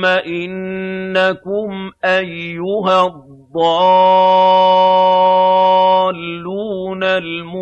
ثُمَّ إِنَّكُمْ أَيُّهَا الضَّالُّونَ الْمُكَذِّبُونَ.